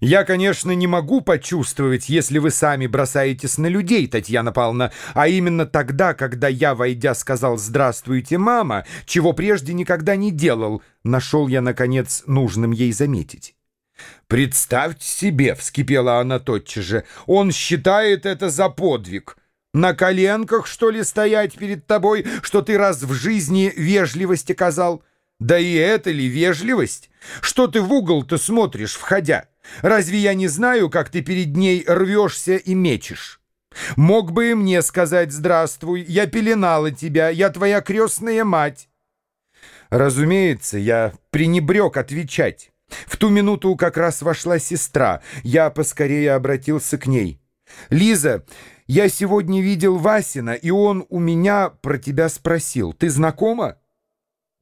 Я, конечно, не могу почувствовать, если вы сами бросаетесь на людей, Татьяна Павловна, а именно тогда, когда я, войдя, сказал «Здравствуйте, мама», чего прежде никогда не делал, нашел я, наконец, нужным ей заметить. «Представьте себе», — вскипела она тотчас же, — «он считает это за подвиг». На коленках, что ли, стоять перед тобой, что ты раз в жизни вежливость оказал? Да и это ли вежливость? Что ты в угол-то смотришь, входя? Разве я не знаю, как ты перед ней рвешься и мечешь? Мог бы и мне сказать «Здравствуй, я пеленала тебя, я твоя крестная мать». Разумеется, я пренебрег отвечать. В ту минуту как раз вошла сестра. Я поскорее обратился к ней. «Лиза, я сегодня видел Васина, и он у меня про тебя спросил. Ты знакома?»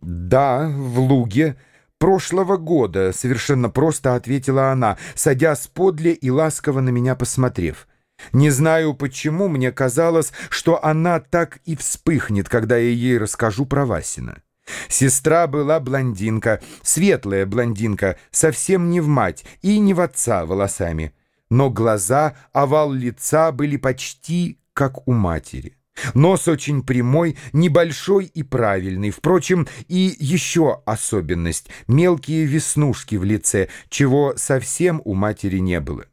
«Да, в Луге» прошлого года», — совершенно просто ответила она, садясь подле и ласково на меня посмотрев. Не знаю почему, мне казалось, что она так и вспыхнет, когда я ей расскажу про Васина. Сестра была блондинка, светлая блондинка, совсем не в мать и не в отца волосами. Но глаза, овал лица были почти как у матери. Нос очень прямой, небольшой и правильный. Впрочем, и еще особенность — мелкие веснушки в лице, чего совсем у матери не было.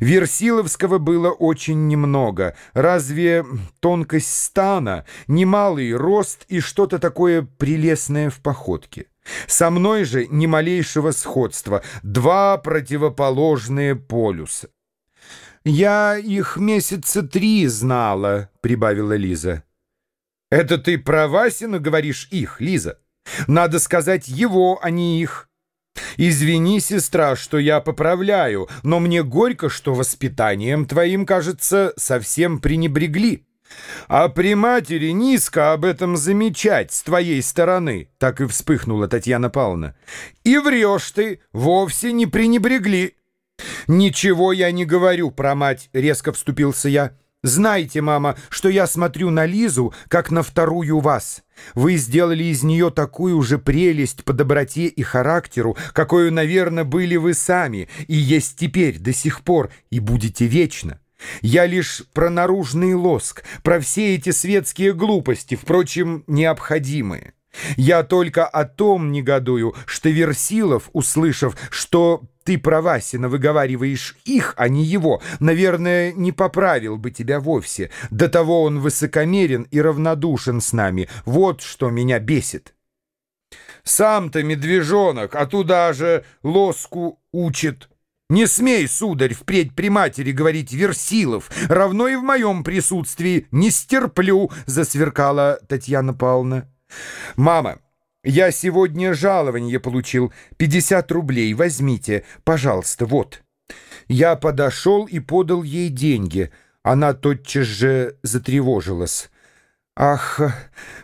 Версиловского было очень немного. Разве тонкость стана, немалый рост и что-то такое прелестное в походке? Со мной же ни малейшего сходства, два противоположные полюса. «Я их месяца три знала», — прибавила Лиза. «Это ты про Васина говоришь их, Лиза? Надо сказать его, а не их. Извини, сестра, что я поправляю, но мне горько, что воспитанием твоим, кажется, совсем пренебрегли. А при матери низко об этом замечать с твоей стороны», — так и вспыхнула Татьяна Павловна. «И врешь ты, вовсе не пренебрегли». «Ничего я не говорю про мать», — резко вступился я. «Знаете, мама, что я смотрю на Лизу, как на вторую вас. Вы сделали из нее такую же прелесть по доброте и характеру, какой, наверное, были вы сами, и есть теперь до сих пор, и будете вечно. Я лишь про наружный лоск, про все эти светские глупости, впрочем, необходимые». Я только о том негодую, что Версилов, услышав, что ты про Васина выговариваешь их, а не его, наверное, не поправил бы тебя вовсе. До того он высокомерен и равнодушен с нами. Вот что меня бесит. Сам-то медвежонок, а туда же лоску учит. Не смей, сударь, впредь при матери говорить Версилов, равно и в моем присутствии не стерплю, засверкала Татьяна Павловна. «Мама, я сегодня жалование получил, 50 рублей, возьмите, пожалуйста, вот». Я подошел и подал ей деньги. Она тотчас же затревожилась. «Ах,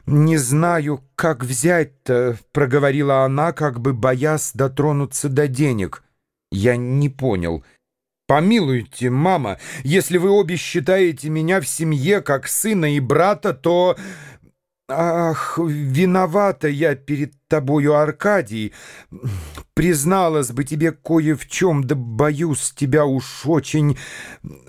не знаю, как взять-то», — проговорила она, как бы боясь дотронуться до денег. Я не понял. «Помилуйте, мама, если вы обе считаете меня в семье как сына и брата, то...» «Ах, виновата я перед тобою, Аркадий. Призналась бы тебе кое в чем, да боюсь тебя уж очень...»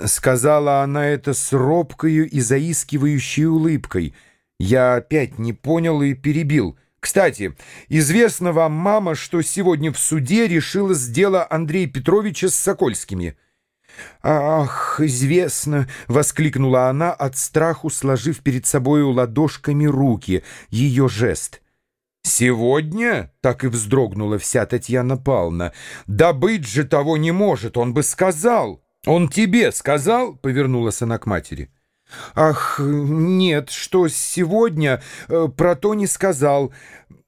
Сказала она это с робкою и заискивающей улыбкой. Я опять не понял и перебил. «Кстати, известно вам, мама, что сегодня в суде решилось дело Андрея Петровича с Сокольскими». «Ах, известно!» — воскликнула она от страху, сложив перед собою ладошками руки. Ее жест. «Сегодня?» — так и вздрогнула вся Татьяна Павловна. «Да быть же того не может, он бы сказал!» «Он тебе сказал?» — повернулась она к матери. «Ах, нет, что сегодня э, про то не сказал.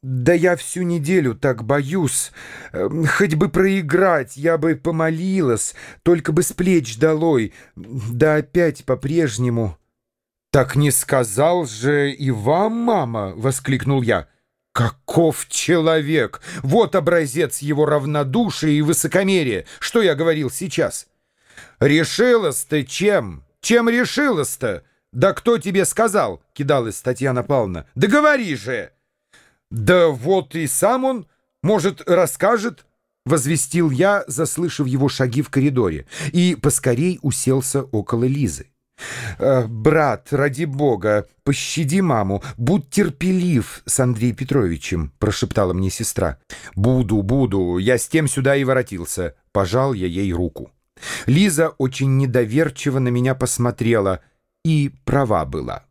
Да я всю неделю так боюсь. Э, хоть бы проиграть, я бы помолилась, только бы с плеч долой. Да опять по-прежнему». «Так не сказал же и вам, мама!» — воскликнул я. «Каков человек! Вот образец его равнодушия и высокомерия! Что я говорил сейчас?» «Решилась ты чем?» Чем решилась-то? Да кто тебе сказал? Кидалась Татьяна Павловна. Да говори же! Да вот и сам он, может, расскажет. возвестил я, заслышав его шаги в коридоре, и поскорей уселся около Лизы. «Э, «Брат, ради бога, пощади маму, будь терпелив с Андреем Петровичем», — прошептала мне сестра. «Буду, буду, я с тем сюда и воротился», — пожал я ей руку. Лиза очень недоверчиво на меня посмотрела и права была.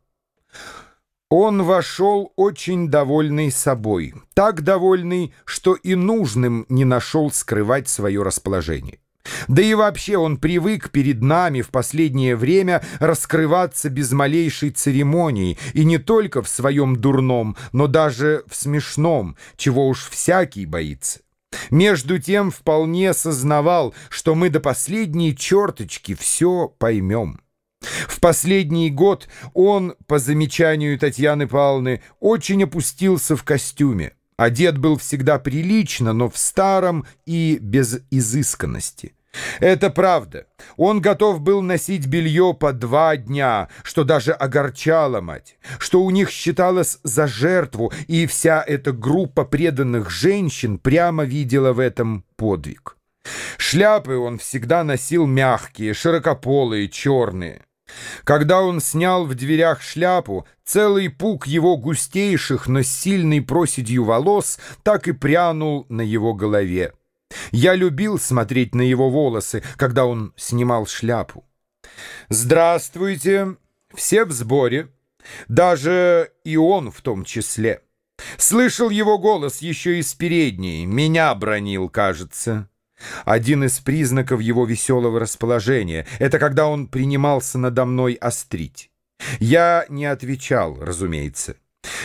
Он вошел очень довольный собой, так довольный, что и нужным не нашел скрывать свое расположение. Да и вообще он привык перед нами в последнее время раскрываться без малейшей церемонии, и не только в своем дурном, но даже в смешном, чего уж всякий боится. Между тем вполне сознавал, что мы до последней черточки все поймем. В последний год он, по замечанию Татьяны Павловны, очень опустился в костюме. Одет был всегда прилично, но в старом и без изысканности. Это правда. Он готов был носить белье по два дня, что даже огорчало мать, что у них считалось за жертву, и вся эта группа преданных женщин прямо видела в этом подвиг. Шляпы он всегда носил мягкие, широкополые, черные. Когда он снял в дверях шляпу, целый пук его густейших, но сильной проседью волос так и прянул на его голове. Я любил смотреть на его волосы, когда он снимал шляпу. «Здравствуйте! Все в сборе. Даже и он в том числе. Слышал его голос еще из передней. Меня бронил, кажется». Один из признаков его веселого расположения — это когда он принимался надо мной острить. Я не отвечал, разумеется.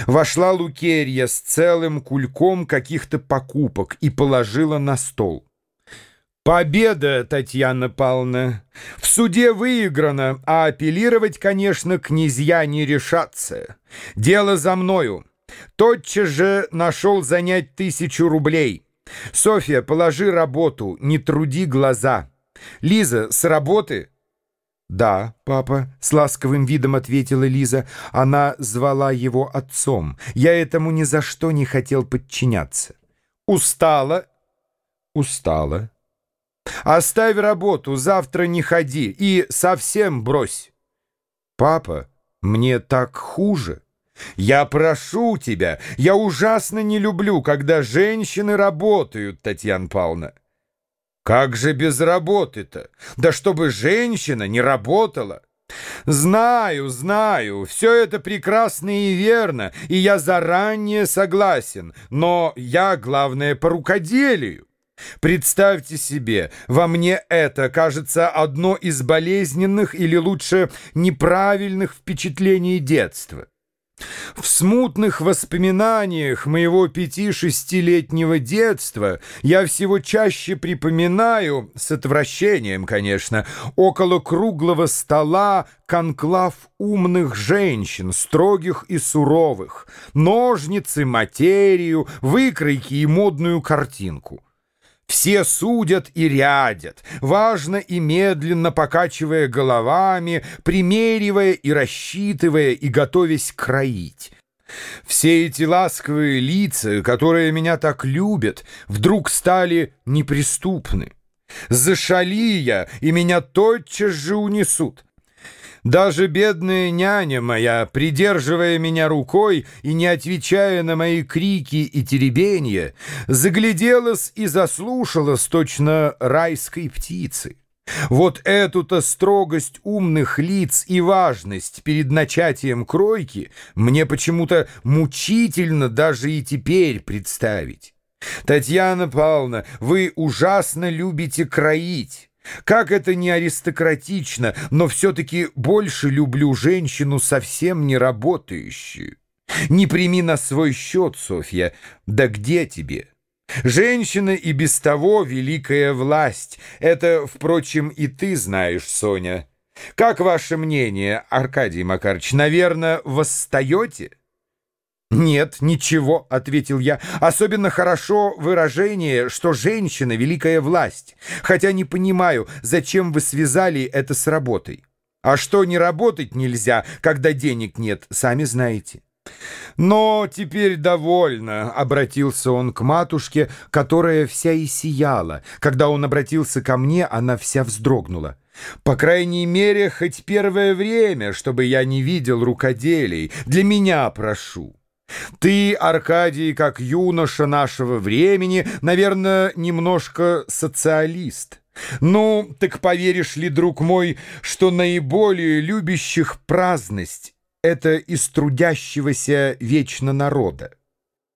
Вошла Лукерья с целым кульком каких-то покупок и положила на стол. «Победа, Татьяна Павловна! В суде выиграно, а апеллировать, конечно, князья не решатся. Дело за мною. Тотчас же нашел занять тысячу рублей». «Софья, положи работу, не труди глаза. Лиза, с работы?» «Да, папа», — с ласковым видом ответила Лиза. Она звала его отцом. Я этому ни за что не хотел подчиняться. «Устала?» «Устала». «Оставь работу, завтра не ходи и совсем брось». «Папа, мне так хуже». «Я прошу тебя, я ужасно не люблю, когда женщины работают, Татьяна Павловна». «Как же без работы-то? Да чтобы женщина не работала!» «Знаю, знаю, все это прекрасно и верно, и я заранее согласен, но я, главное, по рукоделию. Представьте себе, во мне это кажется одно из болезненных или лучше неправильных впечатлений детства. В смутных воспоминаниях моего пяти-шестилетнего детства я всего чаще припоминаю, с отвращением, конечно, около круглого стола конклав умных женщин, строгих и суровых, ножницы, материю, выкройки и модную картинку. Все судят и рядят, важно и медленно покачивая головами, примеривая и рассчитывая и готовясь кроить. Все эти ласковые лица, которые меня так любят, вдруг стали неприступны. Зашали я, и меня тотчас же унесут. Даже бедная няня моя, придерживая меня рукой и не отвечая на мои крики и теребенья, загляделась и заслушалась точно райской птицы. Вот эту-то строгость умных лиц и важность перед начатием кройки мне почему-то мучительно даже и теперь представить. Татьяна Павловна, вы ужасно любите кроить. Как это не аристократично, но все-таки больше люблю женщину совсем не работающую. Не прими на свой счет, Софья, да где тебе? Женщина и без того великая власть. Это, впрочем, и ты знаешь, Соня. Как ваше мнение, Аркадий Макарович, наверное, восстаете?» «Нет, ничего», — ответил я. «Особенно хорошо выражение, что женщина — великая власть. Хотя не понимаю, зачем вы связали это с работой. А что не работать нельзя, когда денег нет, сами знаете». «Но теперь довольно», — обратился он к матушке, которая вся и сияла. Когда он обратился ко мне, она вся вздрогнула. «По крайней мере, хоть первое время, чтобы я не видел рукоделий, для меня прошу». Ты, Аркадий, как юноша нашего времени, наверное, немножко социалист. Ну, так поверишь ли, друг мой, что наиболее любящих праздность — это из трудящегося вечно народа?